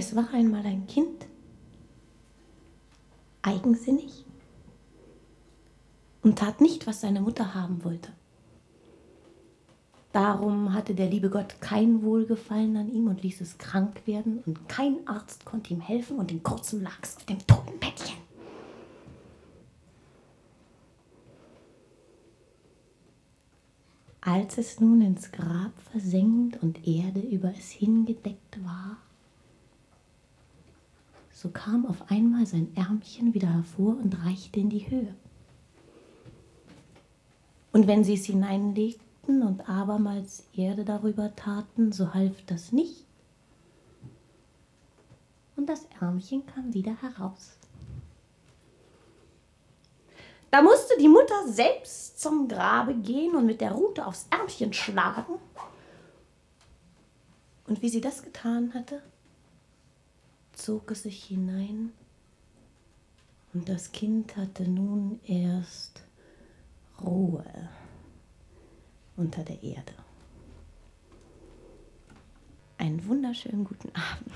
Es war einmal ein Kind, eigensinnig und tat nicht, was seine Mutter haben wollte. Darum hatte der liebe Gott kein Wohlgefallen an ihm und ließ es krank werden, und kein Arzt konnte ihm helfen, und in kurzem lag es auf dem Totenbettchen. Als es nun ins Grab versenkt und Erde über es hingedeckt war, so kam auf einmal sein Ärmchen wieder hervor und reichte in die Höhe. Und wenn sie es hineinlegten und abermals Erde darüber taten, so half das nicht. Und das Ärmchen kam wieder heraus. Da musste die Mutter selbst zum Grabe gehen und mit der Rute aufs Ärmchen schlagen. Und wie sie das getan hatte, zog es sich hinein und das Kind hatte nun erst Ruhe unter der Erde. Einen wunderschönen guten Abend.